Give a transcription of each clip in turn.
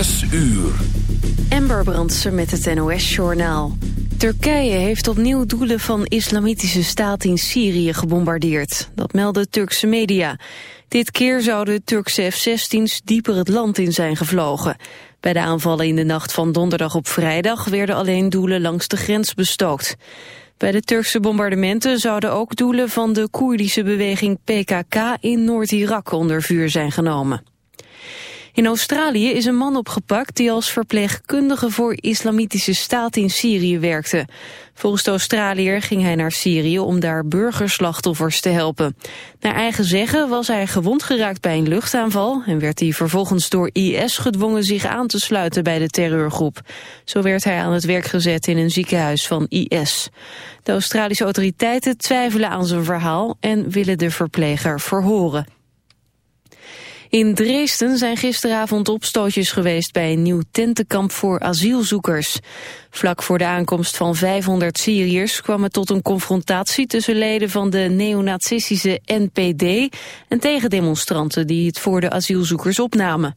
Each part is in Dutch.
6 uur. Amber Brandser met het NOS-journaal. Turkije heeft opnieuw doelen van islamitische staat in Syrië gebombardeerd. Dat melden Turkse media. Dit keer zouden Turkse F-16's dieper het land in zijn gevlogen. Bij de aanvallen in de nacht van donderdag op vrijdag... werden alleen doelen langs de grens bestookt. Bij de Turkse bombardementen zouden ook doelen van de Koerdische beweging PKK in Noord-Irak onder vuur zijn genomen. In Australië is een man opgepakt die als verpleegkundige voor islamitische staat in Syrië werkte. Volgens de Australiër ging hij naar Syrië om daar burgerslachtoffers te helpen. Naar eigen zeggen was hij gewond geraakt bij een luchtaanval en werd hij vervolgens door IS gedwongen zich aan te sluiten bij de terreurgroep. Zo werd hij aan het werk gezet in een ziekenhuis van IS. De Australische autoriteiten twijfelen aan zijn verhaal en willen de verpleger verhoren. In Dresden zijn gisteravond opstootjes geweest bij een nieuw tentenkamp voor asielzoekers. Vlak voor de aankomst van 500 Syriërs kwam het tot een confrontatie tussen leden van de neonazistische NPD en tegendemonstranten die het voor de asielzoekers opnamen.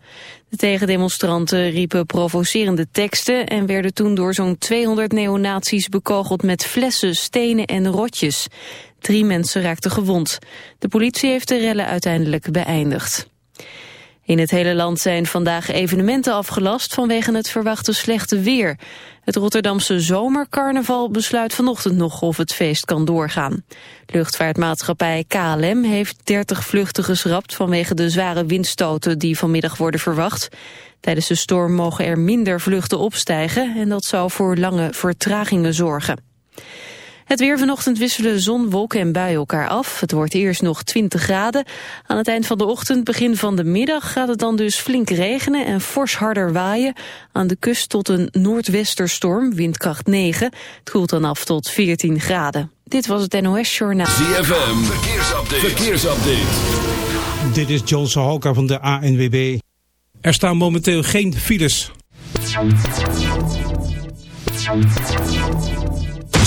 De tegendemonstranten riepen provocerende teksten en werden toen door zo'n 200 neonazies bekogeld met flessen, stenen en rotjes. Drie mensen raakten gewond. De politie heeft de rellen uiteindelijk beëindigd. In het hele land zijn vandaag evenementen afgelast vanwege het verwachte slechte weer. Het Rotterdamse zomercarnaval besluit vanochtend nog of het feest kan doorgaan. Luchtvaartmaatschappij KLM heeft 30 vluchten geschrapt vanwege de zware windstoten die vanmiddag worden verwacht. Tijdens de storm mogen er minder vluchten opstijgen en dat zou voor lange vertragingen zorgen. Het weer vanochtend wisselen zon, wolken en buien elkaar af. Het wordt eerst nog 20 graden. Aan het eind van de ochtend, begin van de middag... gaat het dan dus flink regenen en fors harder waaien. Aan de kust tot een noordwesterstorm, windkracht 9. Het koelt dan af tot 14 graden. Dit was het NOS Journaal. ZFM, verkeersupdate. verkeersupdate. Dit is John Sohoka van de ANWB. Er staan momenteel geen files.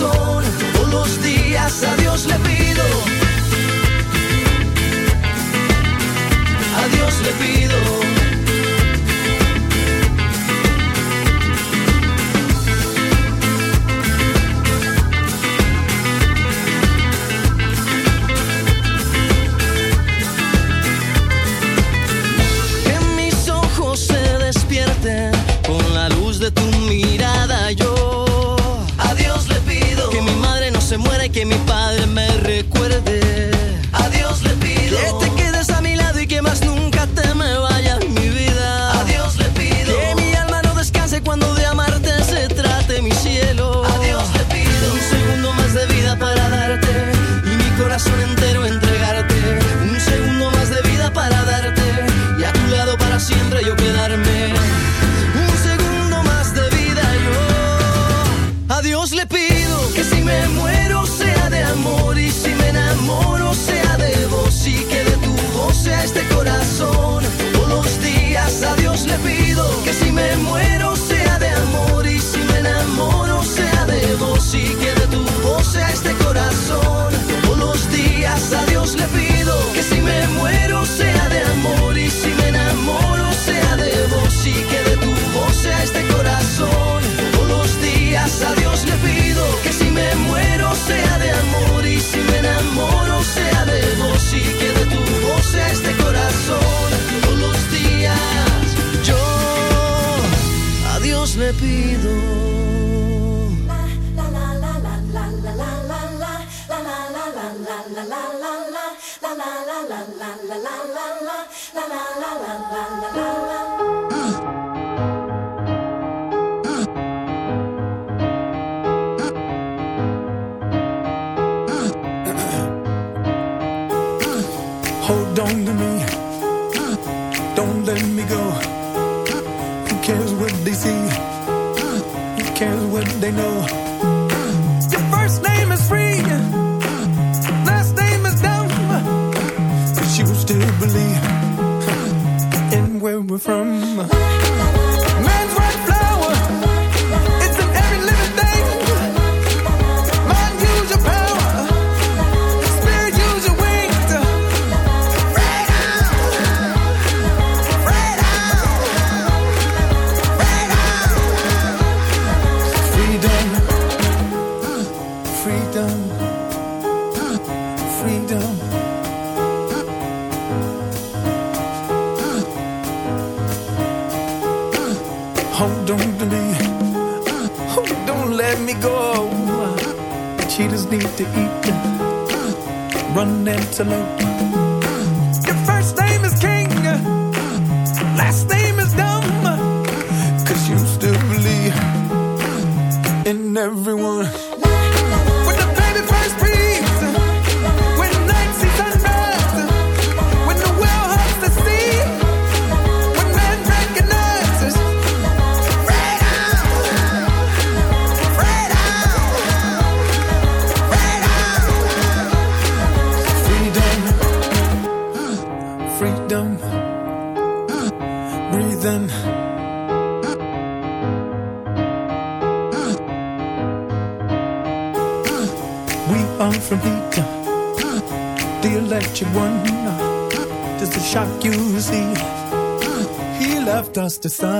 todos los días adiós. Si me muero sea de amor y si me enamoro sea de vos y que to sun.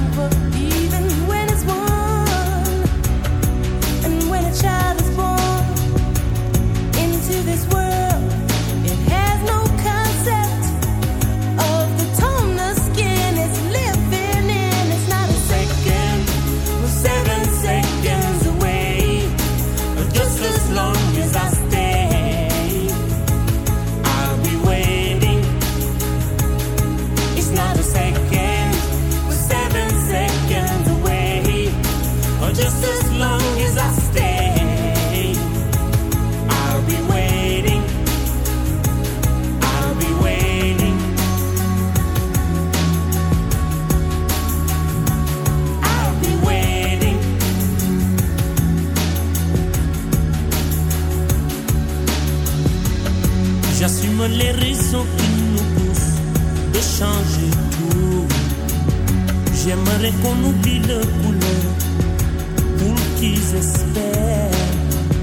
Mare conopilă culoare Mulchis esper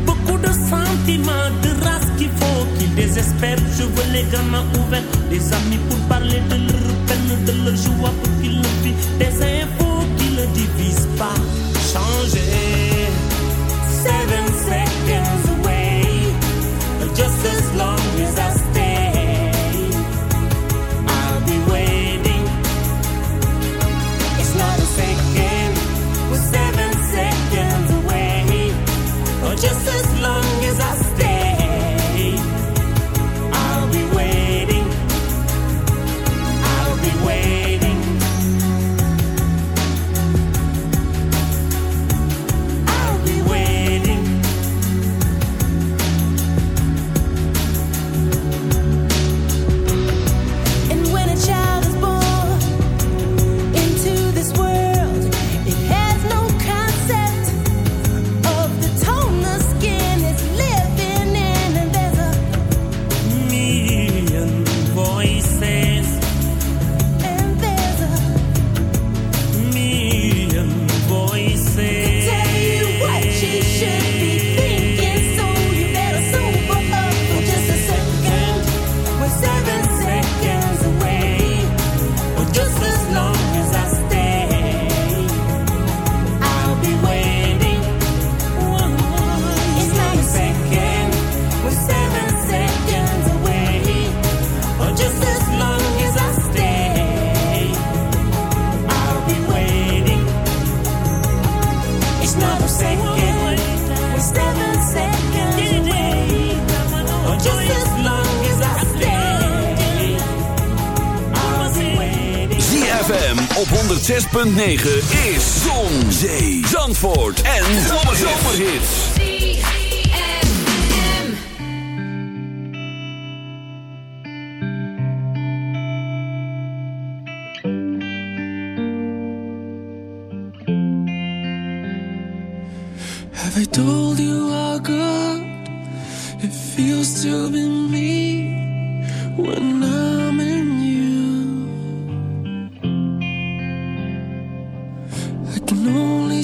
Beaucoup de sentiments De race qu'il faut qu'ils désespèrent Je veux les gamins ouverts amis pour parler de leur peine De leur joie pour qu'ils le Des infos qui ne divisent pas Changer Seven seconds away Just as long as I stay. 106.9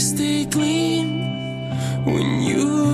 stay clean when you're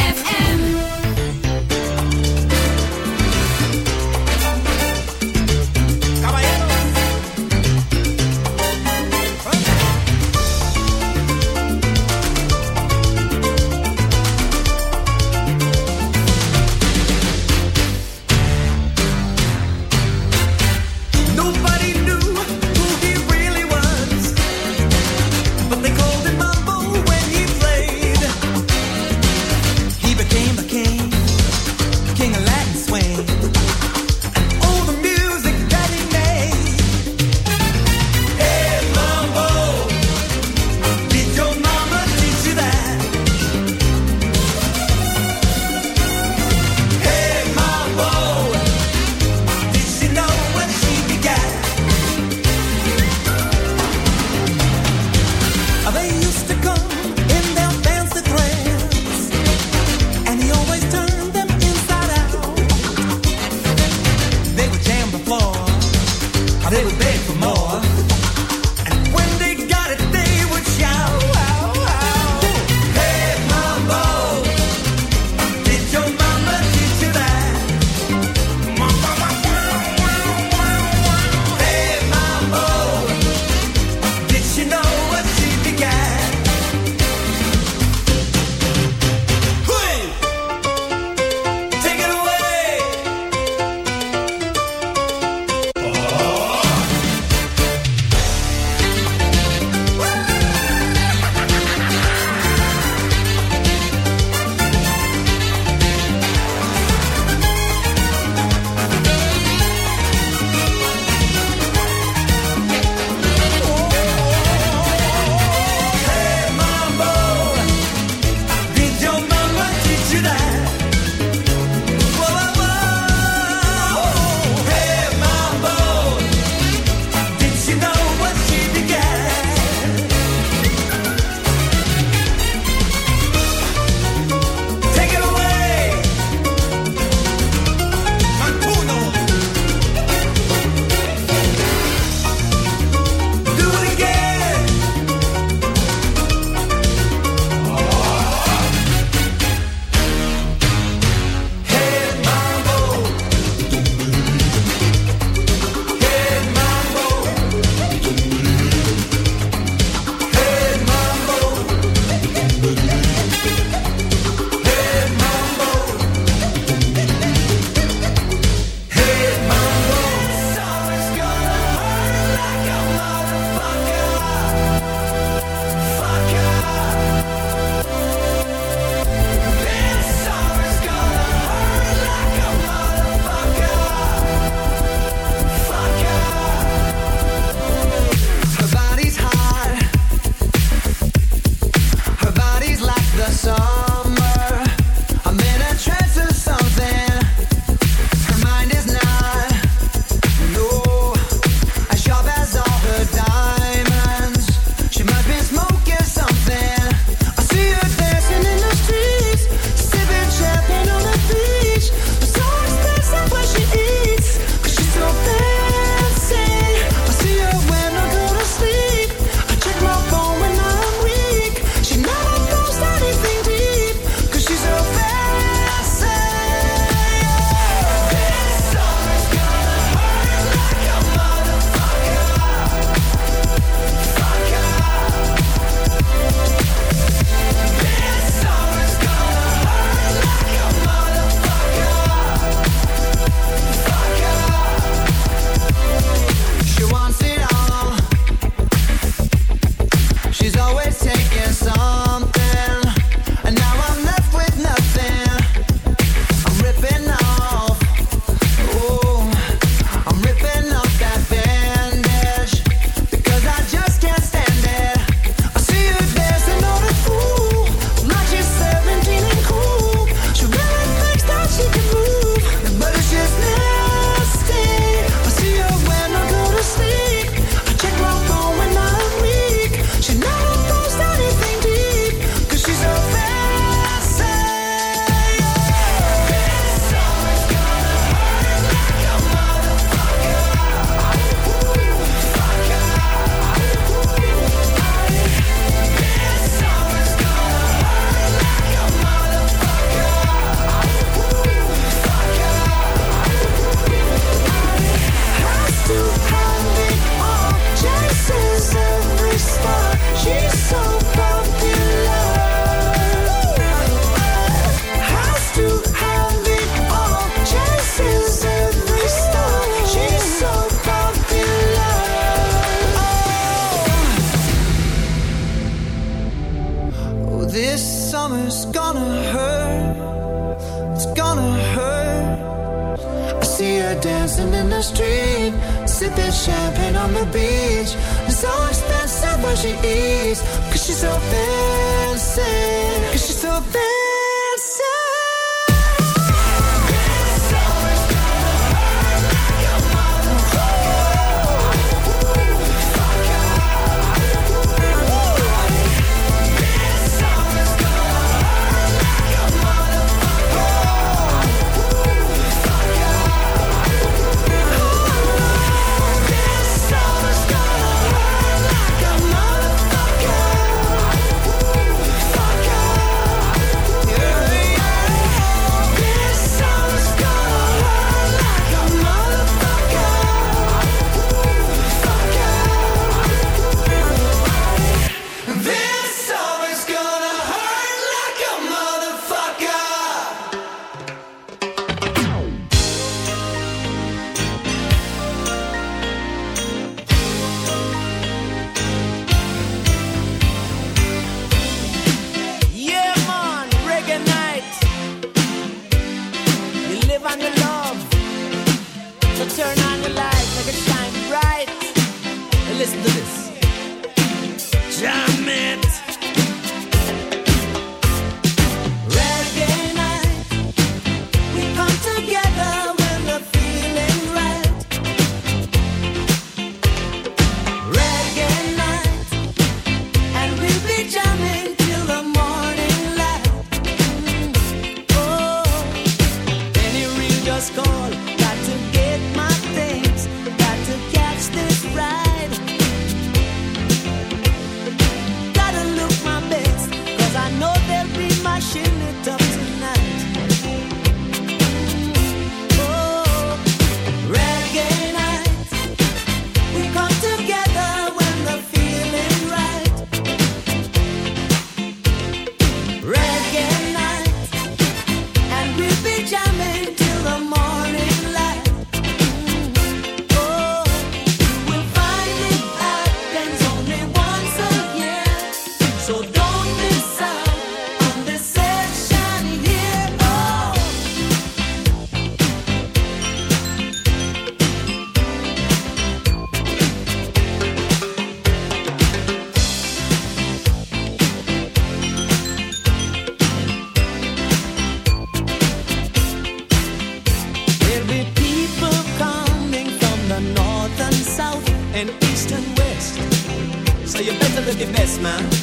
Man.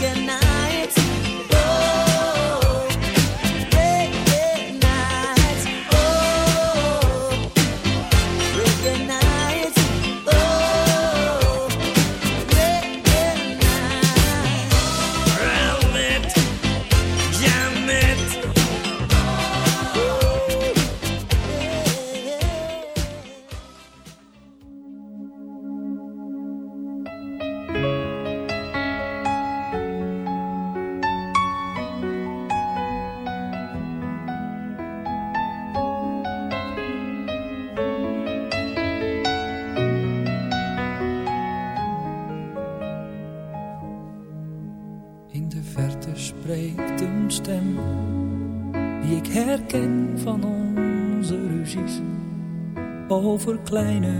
个男 kleine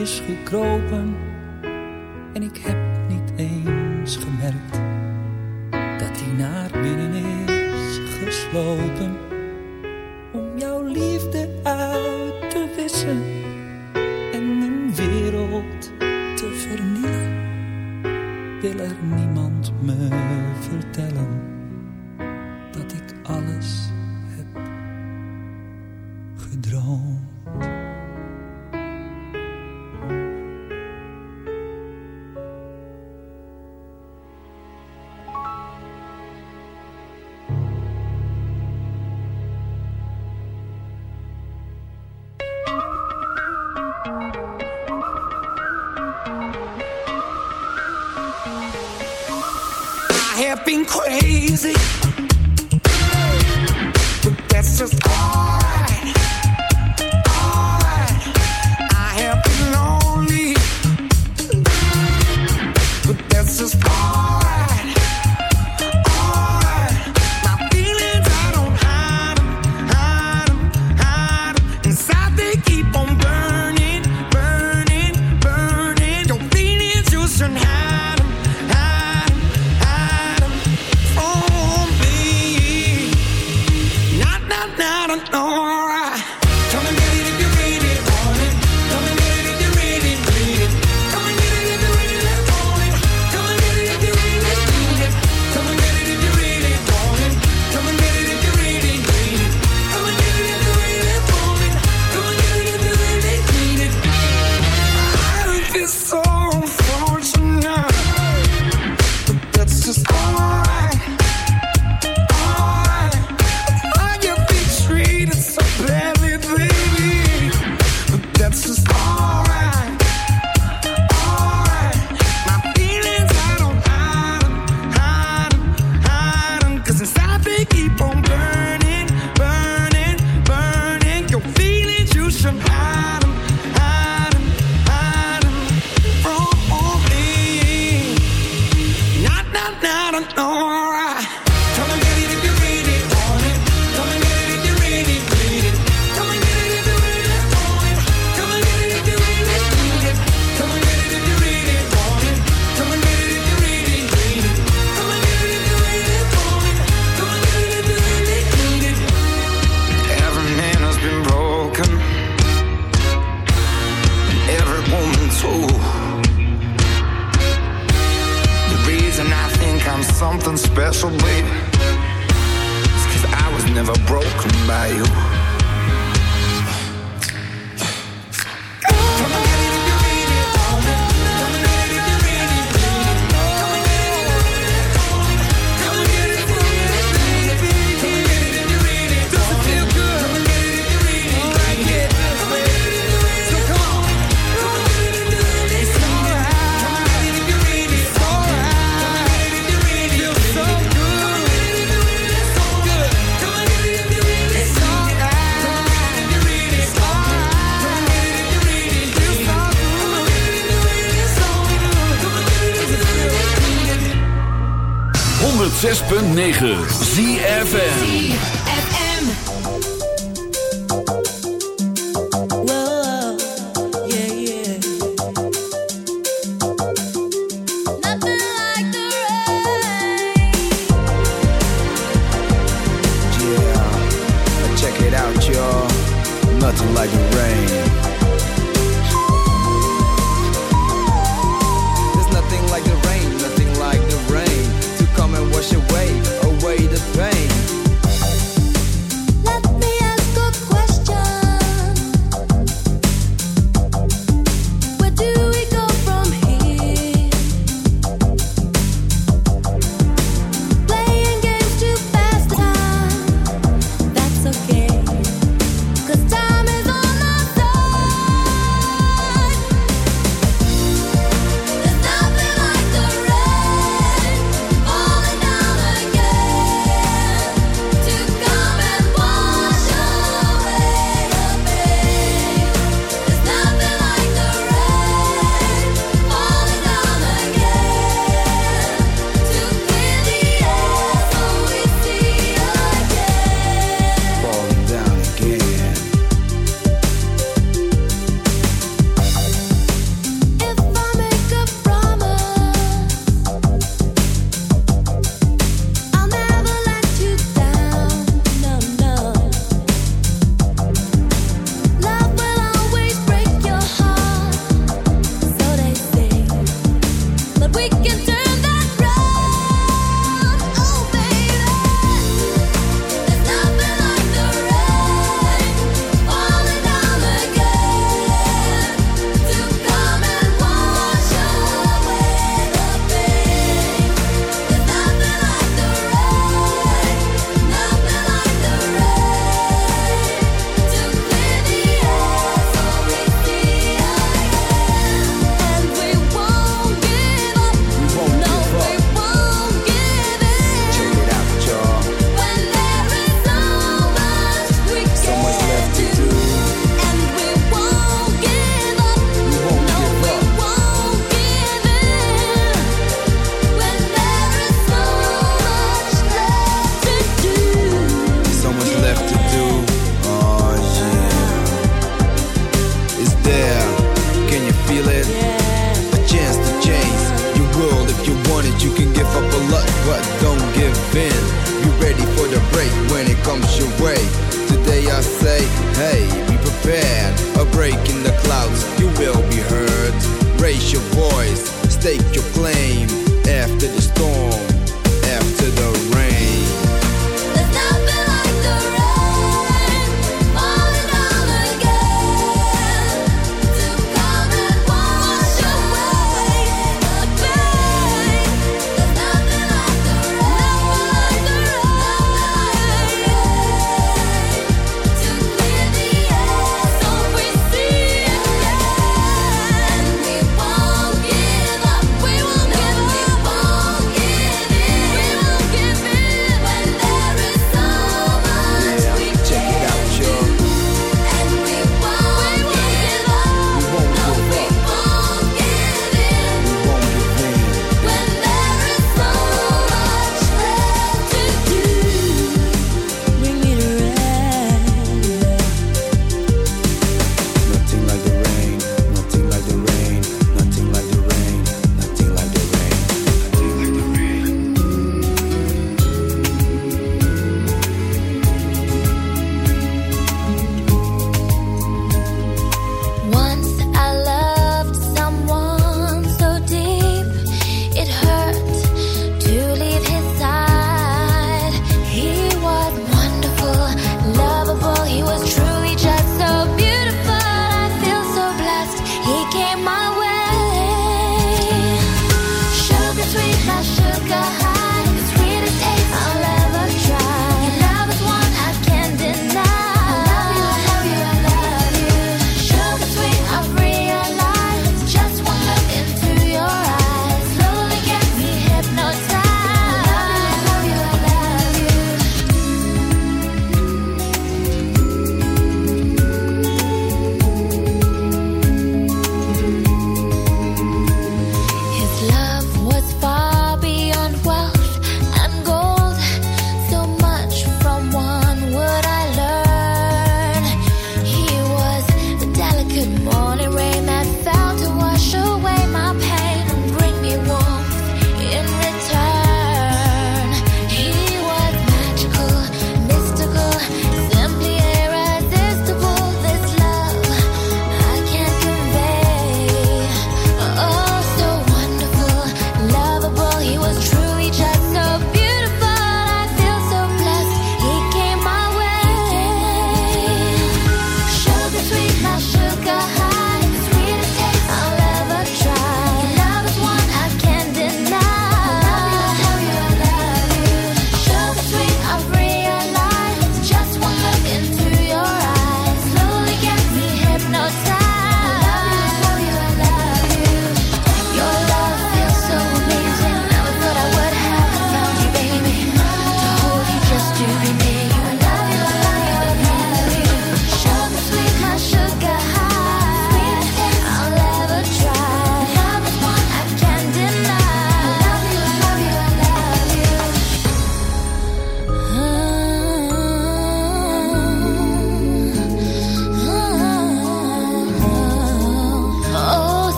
is gekropen en ik heb niet eens gemerkt dat hij naar binnen is gesloten.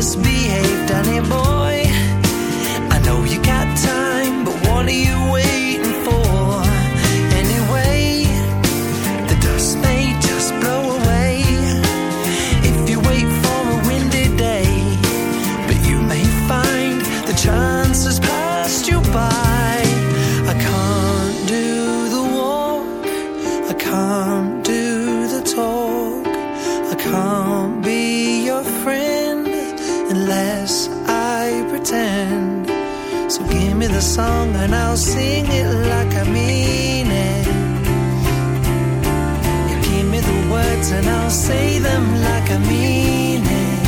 misbehaved, honey boy. sing a song and I'll sing it like I mean it. You give me the words and I'll say them like I mean it.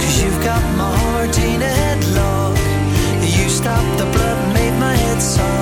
Cause you've got my heart in a headlock. You stopped the blood, made my head soft.